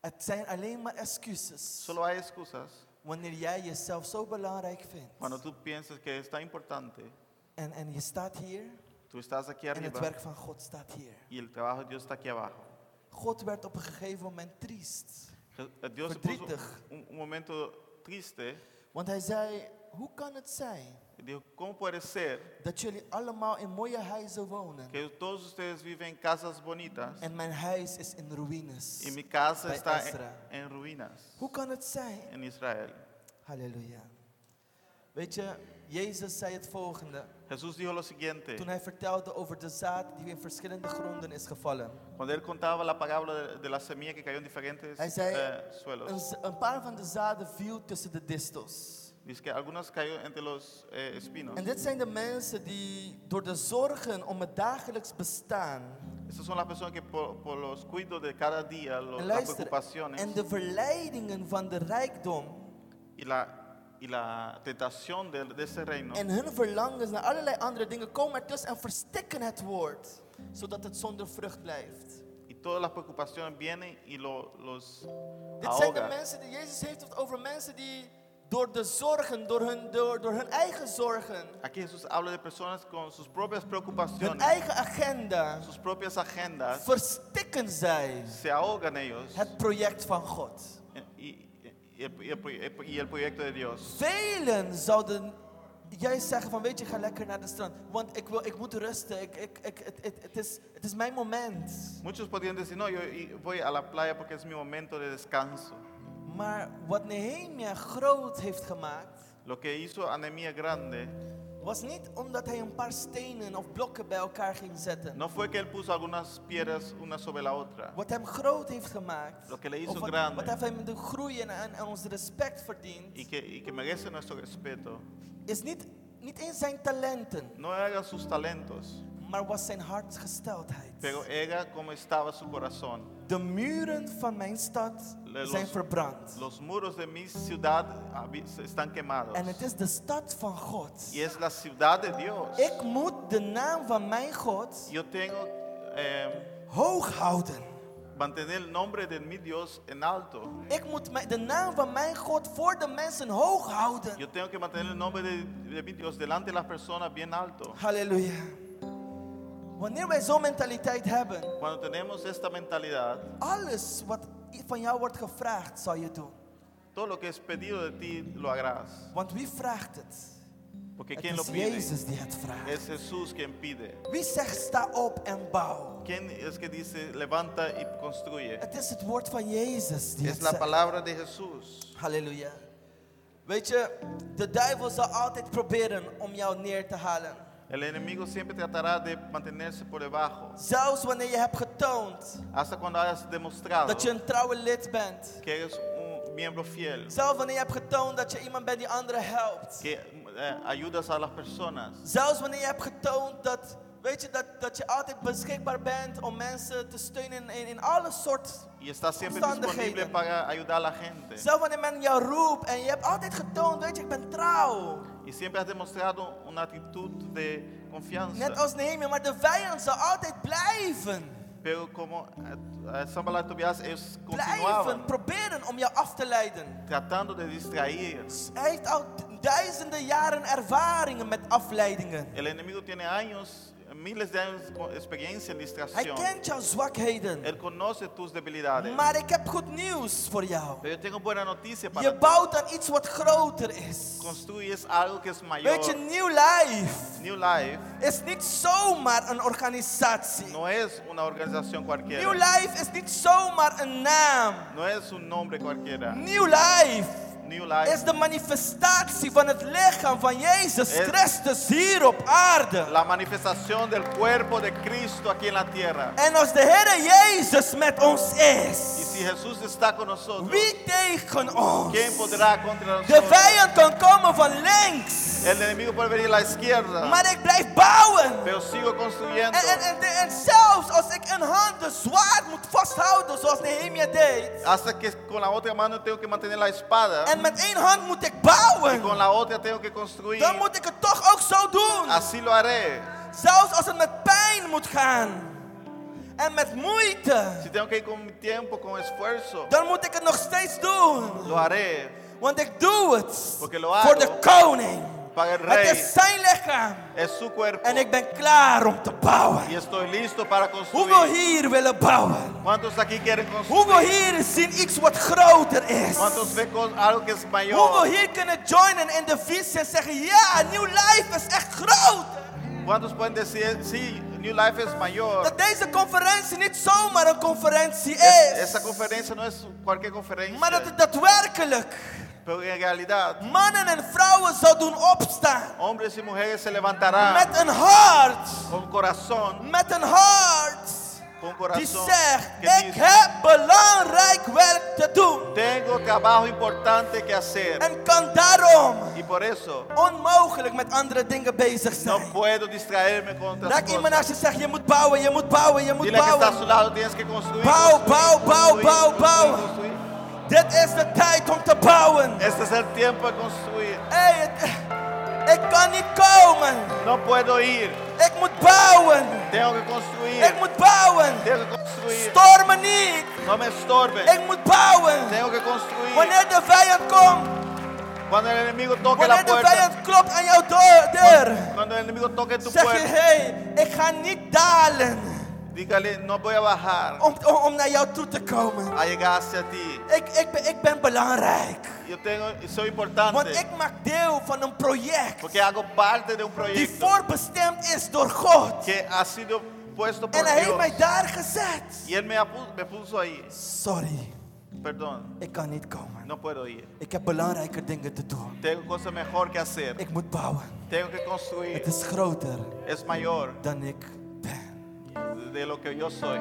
Speaker 1: Het zijn alleen maar excuses.
Speaker 2: Solo hay excusas
Speaker 1: Wanneer jij jezelf zo belangrijk vindt.
Speaker 2: cuando tú piensas que es tan importante.
Speaker 1: En, en je staat hier.
Speaker 2: Tú estás aquí
Speaker 1: En het
Speaker 2: arriba
Speaker 1: werk van God staat hier.
Speaker 2: y el trabajo de Dios está aquí abajo.
Speaker 1: God werd op een gegeven moment triest.
Speaker 2: Eh, Dios
Speaker 1: Verdrietig.
Speaker 2: un, un momento triste
Speaker 1: Want hij zei, hoe kan het zijn
Speaker 2: y dijo, ¿cómo puede ser
Speaker 1: dat jullie allemaal in mooie huizen wonen?
Speaker 2: que todos ustedes viven en casas bonitas
Speaker 1: En mijn huis is in ruïnes.
Speaker 2: y mi casa
Speaker 1: Bij
Speaker 2: está
Speaker 1: Ezra. Hoe kan het zijn?
Speaker 2: Israel?
Speaker 1: Halleluja. Weet je, Jezus zei het volgende.
Speaker 2: Dijo lo siguiente,
Speaker 1: Toen hij vertelde over de zaad die in verschillende gronden is gevallen.
Speaker 2: cuando él contaba la parábola de, de la semilla que cayó en diferentes
Speaker 1: Hij zei,
Speaker 2: eh, suelos.
Speaker 1: een, z- een paar van de zaden viel tussen de distels.
Speaker 2: Dice que algunas cayó entre los eh, espinos.
Speaker 1: En dit zijn de mensen die door de zorgen om het dagelijks bestaan.
Speaker 2: Estas son las personas que por, por los cuidados de cada día, lo-
Speaker 1: En
Speaker 2: las
Speaker 1: luister,
Speaker 2: preocupaciones
Speaker 1: en de verleidingen van de rijkdom.
Speaker 2: y la, y la tentación de, de ese reino
Speaker 1: En hun verlangens naar allerlei andere dingen komen ertussen en verstikken het woord. Zodat het zonder vrucht blijft.
Speaker 2: y todas las preocupaciones vienen y lo- los
Speaker 1: Dit zijn de
Speaker 2: ahogan.
Speaker 1: mensen die Jezus heeft het over mensen die door de zorgen, door hun, door, door hun eigen zorgen,
Speaker 2: Aquí Jesús habla de personas con sus propias
Speaker 1: hun
Speaker 2: preocupaciones,
Speaker 1: eigen agenda,
Speaker 2: sus propias agendas,
Speaker 1: verstikken zij
Speaker 2: se ahogan ellos
Speaker 1: het project van God.
Speaker 2: y, y- el, proyecto de Dios.
Speaker 1: Velen zouden juist zeggen van weet je, ga lekker naar de strand. Want ik, wil, ik moet rusten, ik, ik, ik, het, het, het, is, het is mijn moment.
Speaker 2: Muchos podrían decir, no, yo voy a la playa porque es mi momento de descanso.
Speaker 1: Maar wat Nehemia groot heeft gemaakt,
Speaker 2: Lo que hizo Anemia grande
Speaker 1: was niet omdat hij een paar stenen of blokken bij elkaar ging zetten.
Speaker 2: no fue que él puso algunas piedras una sobre la otra.
Speaker 1: Wat hem groot heeft gemaakt,
Speaker 2: Lo que le hizo
Speaker 1: of wat,
Speaker 2: grande.
Speaker 1: wat heeft hem de groei en, en, en ons respect verdient,
Speaker 2: y que, y que merece nuestro respeto,
Speaker 1: is niet, niet eens zijn talenten,
Speaker 2: no era sus talentos,
Speaker 1: maar was zijn hartsgesteldheid.
Speaker 2: pero era como estaba su corazón.
Speaker 1: De muren van mijn stad
Speaker 2: Le-
Speaker 1: zijn
Speaker 2: los-
Speaker 1: verbrand.
Speaker 2: Los muros de mi ciudad están quemados.
Speaker 1: En het is de stad van God.
Speaker 2: Y es la ciudad de Dios.
Speaker 1: Ik moet de naam van mijn God
Speaker 2: Yo tengo eh,
Speaker 1: hoog houden.
Speaker 2: mantener el nombre de mi Dios en alto.
Speaker 1: Ik moet de naam van mijn God voor de mensen hoog houden.
Speaker 2: Yo tengo que mantener el nombre de, de mi Dios delante de las personas bien alto.
Speaker 1: Halleluja. Wanneer wij zo'n mentaliteit hebben,
Speaker 2: Cuando tenemos esta mentalidad,
Speaker 1: alles wat van jou wordt gevraagd, zal je doen.
Speaker 2: todo lo que es pedido de ti lo harás.
Speaker 1: Want wie vraagt het?
Speaker 2: Porque
Speaker 1: Het
Speaker 2: quien lo
Speaker 1: is
Speaker 2: pide
Speaker 1: Jezus die het vraagt.
Speaker 2: es Jesús quien pide.
Speaker 1: Wie zegt sta op en bouw?
Speaker 2: ¿Quién es que dice levanta y construye?
Speaker 1: Het is het woord van Jezus die
Speaker 2: Es
Speaker 1: het
Speaker 2: la
Speaker 1: zegt.
Speaker 2: palabra de Jesús.
Speaker 1: Halleluja. Weet je, de duivel zal altijd proberen om jou neer te halen.
Speaker 2: El enemigo siempre tratará de mantenerse por debajo.
Speaker 1: Zelfs wanneer je hebt getoond
Speaker 2: Hasta cuando hayas demostrado
Speaker 1: dat je een trouwe lid bent.
Speaker 2: que eres un miembro fiel,
Speaker 1: Zelfs wanneer je hebt getoond dat je iemand bent die anderen helpt.
Speaker 2: que eh, ayudas a las personas.
Speaker 1: Zelfs wanneer je hebt getoond dat, weet je, dat, dat je altijd beschikbaar bent om mensen te steunen in, in alle soort.
Speaker 2: Y estás siempre
Speaker 1: Omstandigheden.
Speaker 2: disponible para ayudar a la gente.
Speaker 1: Zelfs wanneer men jou roept en je hebt altijd getoond, weet je, ik ben trouw.
Speaker 2: Y siempre has demostrado una actitud de
Speaker 1: Net
Speaker 2: confianza.
Speaker 1: als Nehemia, maar de vijand zal altijd blijven.
Speaker 2: Pero como eh, eh, Sanballat y Tobias, ellos
Speaker 1: Blijven
Speaker 2: continuaban
Speaker 1: proberen om jou af te leiden.
Speaker 2: tratando de distraer.
Speaker 1: Hij heeft al duizenden jaren ervaringen met afleidingen.
Speaker 2: El enemigo tiene años, miles de años de experiencia en
Speaker 1: Hij
Speaker 2: distracción.
Speaker 1: kent jouw zwakheden.
Speaker 2: Él conoce tus debilidades.
Speaker 1: Maar ik heb goed nieuws voor jou.
Speaker 2: Pero yo tengo buena noticia para
Speaker 1: Je
Speaker 2: ti.
Speaker 1: bouwt aan iets wat groter is.
Speaker 2: Construyes algo que es mayor.
Speaker 1: Weet je, New Life
Speaker 2: New Life
Speaker 1: is niet zomaar een organisatie.
Speaker 2: no es una organización cualquiera.
Speaker 1: New Life is niet zomaar een naam.
Speaker 2: No es un nombre cualquiera.
Speaker 1: New Life
Speaker 2: Life
Speaker 1: is de manifestatie van het lichaam van Jezus Christus hier op aarde.
Speaker 2: la manifestación del cuerpo de Cristo aquí en la tierra.
Speaker 1: En als de Heer Jezus met ons is,
Speaker 2: si Jesús está con nosotros,
Speaker 1: wie tegen ons?
Speaker 2: ¿quién podrá contra
Speaker 1: De
Speaker 2: nosotros?
Speaker 1: vijand kan komen van links,
Speaker 2: El enemigo puede venir a la izquierda,
Speaker 1: maar ik blijf bouwen.
Speaker 2: pero sigo construyendo.
Speaker 1: En, en, en, en zelfs als ik een hand de zwaard moet vasthouden, zoals Nehemia deed.
Speaker 2: Hasta que con la otra mano tengo que mantener la espada
Speaker 1: En met één hand moet ik
Speaker 2: y
Speaker 1: bouwen.
Speaker 2: con la otra tengo que construir.
Speaker 1: Dan moet ik het toch ook zo doen.
Speaker 2: Así lo haré.
Speaker 1: Zelfs als het met pijn moet gaan. En met moeite.
Speaker 2: Si tengo que ir con mi tiempo, con esfuerzo,
Speaker 1: Dan moet ik het nog steeds doen.
Speaker 2: lo haré
Speaker 1: Want ik doe het.
Speaker 2: Porque lo
Speaker 1: Voor
Speaker 2: hago
Speaker 1: de koning.
Speaker 2: para el
Speaker 1: Het
Speaker 2: rey.
Speaker 1: is zijn lichaam.
Speaker 2: Es su cuerpo
Speaker 1: En ik ben klaar om te bouwen.
Speaker 2: y estoy listo para
Speaker 1: Hoeveel
Speaker 2: construir.
Speaker 1: hier willen bouwen?
Speaker 2: ¿Cuántos aquí quieren
Speaker 1: Hoeveel
Speaker 2: construir?
Speaker 1: hier zien iets wat groter is?
Speaker 2: ¿Cuántos ven algo que es
Speaker 1: Hoeveel
Speaker 2: mayor?
Speaker 1: hier kunnen joinen in de visie en zeggen: Ja, New Life is echt groot.
Speaker 2: ¿Cuántos pueden decir, sí, New Life es mayor?
Speaker 1: Dat deze conferentie niet zomaar een conferentie is,
Speaker 2: esa conferencia no es cualquier
Speaker 1: maar dat het daadwerkelijk mannen en vrouwen zou doen opstaan.
Speaker 2: hombres y mujeres se levantarán
Speaker 1: Met een hart,
Speaker 2: con corazón,
Speaker 1: met een hart die zegt: Ik heb belangrijk werk te doen.
Speaker 2: tengo trabajo importante que hacer
Speaker 1: En kan daarom
Speaker 2: y por eso
Speaker 1: onmogelijk met andere dingen bezig
Speaker 2: no
Speaker 1: zijn.
Speaker 2: puedo distraerme con otras
Speaker 1: Raak iemand naast je en zeg: Je moet bouwen, je moet bouwen, je moet
Speaker 2: Dile que está a
Speaker 1: bouwen.
Speaker 2: su lado, tienes que construir.
Speaker 1: Bouw, bouw, bouw, bouw, bouw. Dit is de tijd om te bouwen.
Speaker 2: Este es el tiempo de construir.
Speaker 1: Hey, het- ik kan niet komen.
Speaker 2: No puedo ir,
Speaker 1: Ik moet bouwen.
Speaker 2: tengo que construir.
Speaker 1: Ik moet bouwen.
Speaker 2: Tengo que construir.
Speaker 1: Stoor me niet.
Speaker 2: No me estorben.
Speaker 1: Ik moet bouwen.
Speaker 2: Tengo que construir.
Speaker 1: Wanneer de vijand komt,
Speaker 2: Cuando el enemigo toque la
Speaker 1: wanneer de
Speaker 2: puerta,
Speaker 1: vijand klopt aan jouw deur,
Speaker 2: cuando el enemigo toque tu
Speaker 1: zeg je:
Speaker 2: puerta,
Speaker 1: Hey, ik ga niet dalen
Speaker 2: dígale, no voy a bajar
Speaker 1: om, om, om naar jou toe te komen.
Speaker 2: a llegar hacia ti.
Speaker 1: Ik, ik, ben, ik ben belangrijk.
Speaker 2: Yo tengo, soy
Speaker 1: Want
Speaker 2: importante
Speaker 1: ik maak deel van een project
Speaker 2: porque hago parte de un
Speaker 1: die
Speaker 2: proyecto
Speaker 1: voorbestemd is door God.
Speaker 2: que ha sido puesto por
Speaker 1: En hij heeft
Speaker 2: Dios.
Speaker 1: mij daar gezet.
Speaker 2: Y él me, me puso ahí.
Speaker 1: Sorry,
Speaker 2: Perdón,
Speaker 1: ik kan niet komen.
Speaker 2: no puedo ir.
Speaker 1: Ik heb belangrijke dingen te doen.
Speaker 2: Tengo cosas mejor que hacer.
Speaker 1: Ik moet bouwen.
Speaker 2: Tengo que construir.
Speaker 1: Het is groter
Speaker 2: Es mayor
Speaker 1: dan ik.
Speaker 2: De lo que yo soy.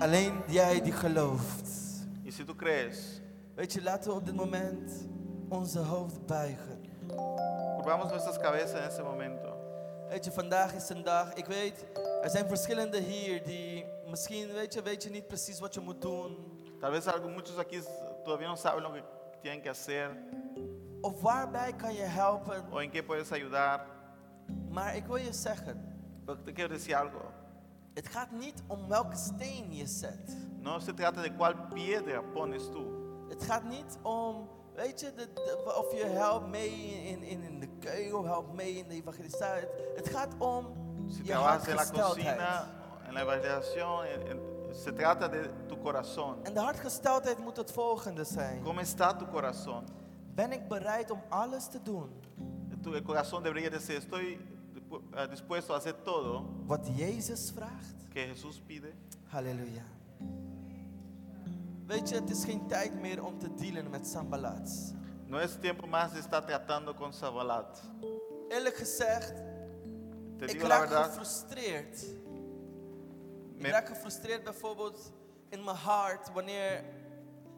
Speaker 1: Alleen jij die gelooft.
Speaker 2: Y si tú crees,
Speaker 1: Weet je, laten we op dit moment onze hoofd buigen.
Speaker 2: curvamos nuestras cabezas en ese momento.
Speaker 1: Weet je, vandaag is een dag. Ik weet, er zijn verschillende hier die misschien, weet je, weet je niet precies wat je moet doen.
Speaker 2: Tal vez algo- muchos aquí todavía no saben lo que tienen que hacer
Speaker 1: Of waarbij kan je helpen.
Speaker 2: o en qué puedes ayudar.
Speaker 1: Maar ik wil je zeggen,
Speaker 2: Pero te quiero decir algo.
Speaker 1: Het gaat niet om welke steen je zet.
Speaker 2: No se trata de cuál piedra pones tú.
Speaker 1: Het gaat niet om, weet je, de, de- of je helpt mee in, in, in de keuken of helpt mee in de evangelisatie. Het gaat om
Speaker 2: Si
Speaker 1: je hartgesteldheid.
Speaker 2: en la evangelización, en- en- se trata de tu corazón.
Speaker 1: En de hartgesteldheid moet het volgende zijn.
Speaker 2: ¿Cómo está tu corazón?
Speaker 1: Ben ik bereid om alles te doen
Speaker 2: Tu, el corazón debería decir, estoy dispuesto a hacer todo
Speaker 1: wat Jezus vraagt?
Speaker 2: que Jesús pide.
Speaker 1: Halleluja. Weet je, het is geen tijd meer om te dealen met Sambalats.
Speaker 2: No es tiempo más de estar tratando con Zabalat.
Speaker 1: Eerlijk gezegd,
Speaker 2: Te
Speaker 1: ik
Speaker 2: digo la
Speaker 1: raak
Speaker 2: verdad,
Speaker 1: gefrustreerd. Ik raak gefrustreerd bijvoorbeeld in mijn hart wanneer,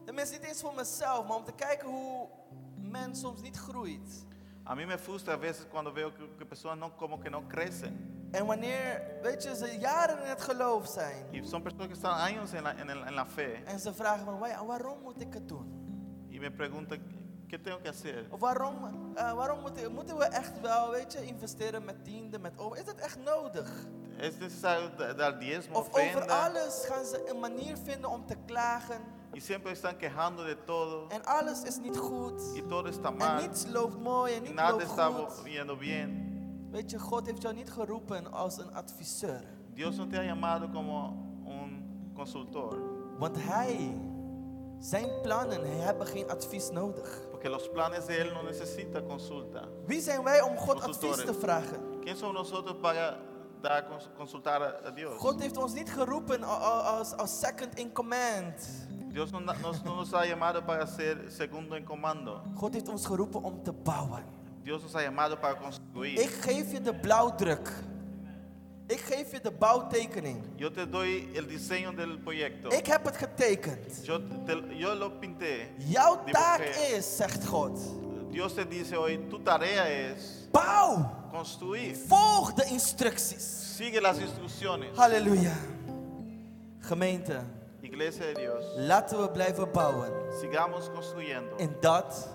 Speaker 1: tenminste niet eens voor mezelf, maar om te kijken hoe men soms niet groeit.
Speaker 2: A mí me frustra a veces cuando veo que, que personas no, como que no crecen.
Speaker 1: En wanneer, weet je, ze jaren in het geloof zijn.
Speaker 2: Y son personas que están años en la, en el- en la fe
Speaker 1: En ze vragen me, "Wa- waarom moet ik het doen?
Speaker 2: y me preguntan, ¿qué tengo que hacer?
Speaker 1: Of waarom, eh, waarom moeten, moeten we echt wel, weet je, investeren met tiende, met over? Is dat echt nodig?
Speaker 2: Es necesario da- dar diezmo,
Speaker 1: Of over
Speaker 2: ofrenda.
Speaker 1: alles gaan ze een manier vinden om te klagen.
Speaker 2: Y siempre están quejando de todo.
Speaker 1: En alles is niet goed.
Speaker 2: Y todo está
Speaker 1: En
Speaker 2: mal.
Speaker 1: niets loopt mooi en
Speaker 2: Y
Speaker 1: niet
Speaker 2: nada está yendo bien.
Speaker 1: Weet je, God heeft jou niet geroepen als een adviseur.
Speaker 2: Dios no te ha llamado como un consultor.
Speaker 1: Want Hij, zijn plannen hebben geen advies nodig.
Speaker 2: Porque los planes de Él no necesitan consulta.
Speaker 1: Wie zijn wij om God advies
Speaker 2: Consultores.
Speaker 1: te vragen?
Speaker 2: ¿Quién somos nosotros para cons- consultar a, a Dios?
Speaker 1: God heeft ons niet geroepen als, als second in command.
Speaker 2: Dios no, nos- no nos ha llamado para ser segundo en comando.
Speaker 1: God heeft ons geroepen om te bouwen.
Speaker 2: Dios nos ha llamado para construir.
Speaker 1: Ik geef je de blauwdruk. Ik geef je de bouwtekening.
Speaker 2: Yo te doy el diseño del proyecto.
Speaker 1: Ik heb het getekend.
Speaker 2: Yo, te- yo lo pinté.
Speaker 1: Jouw taak is, zegt God,
Speaker 2: Dios te dice hoy, tu tarea es
Speaker 1: bouw.
Speaker 2: construir.
Speaker 1: Volg de instructies.
Speaker 2: Sigue las instrucciones.
Speaker 1: Halleluja. Gemeente,
Speaker 2: Iglesia de Dios,
Speaker 1: laten we blijven bouwen
Speaker 2: sigamos construyendo
Speaker 1: in dat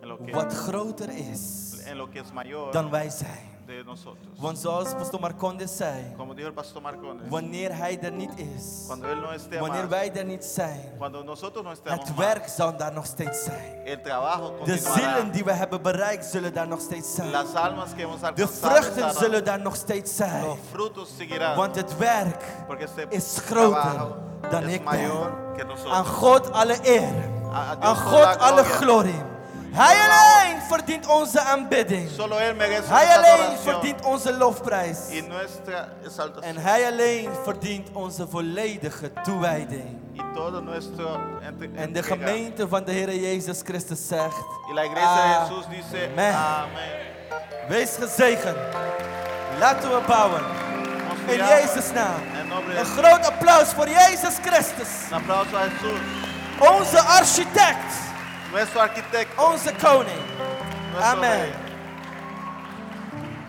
Speaker 2: en lo que,
Speaker 1: wat groter is
Speaker 2: en lo que es mayor
Speaker 1: dan wij zijn.
Speaker 2: De nosotros.
Speaker 1: Want zoals Pastor Marcondes zei,
Speaker 2: Como dijo el pastor Marcones,
Speaker 1: wanneer hij er niet is,
Speaker 2: cuando Él no esté
Speaker 1: wanneer
Speaker 2: más,
Speaker 1: wij er niet zijn,
Speaker 2: cuando nosotros no estemos
Speaker 1: het
Speaker 2: más,
Speaker 1: werk zal daar nog steeds zijn.
Speaker 2: el trabajo
Speaker 1: De
Speaker 2: continuará.
Speaker 1: zielen die we hebben bereikt zullen daar nog steeds zijn.
Speaker 2: Las almas que hemos
Speaker 1: De
Speaker 2: alcanzado
Speaker 1: vruchten
Speaker 2: estarán.
Speaker 1: zullen daar nog steeds zijn.
Speaker 2: Los frutos seguirán.
Speaker 1: Want het werk
Speaker 2: porque este
Speaker 1: is groter
Speaker 2: trabajo
Speaker 1: dan
Speaker 2: es
Speaker 1: ik ben.
Speaker 2: mayor que nosotros.
Speaker 1: Aan God alle eer.
Speaker 2: A- a Dios
Speaker 1: Aan
Speaker 2: toda
Speaker 1: God
Speaker 2: la
Speaker 1: alle
Speaker 2: gloria.
Speaker 1: glorie. Hij alleen verdient onze aanbidding.
Speaker 2: Solo Él merece
Speaker 1: Hij alleen verdient onze lofprijs.
Speaker 2: y nuestra exaltación.
Speaker 1: En hij alleen verdient onze volledige toewijding.
Speaker 2: y todo nuestro
Speaker 1: En de gemeente van de Heer Jezus Christus zegt:
Speaker 2: Y la iglesia de Jesús dice,
Speaker 1: Amen. Wees gezegend. Laten we bouwen. In Jezus' naam. Een groot applaus voor Jezus Christus. Onze architect.
Speaker 2: Nuestro arquitecto,
Speaker 1: Onze koning.
Speaker 2: nuestro
Speaker 1: Amen.
Speaker 2: rey.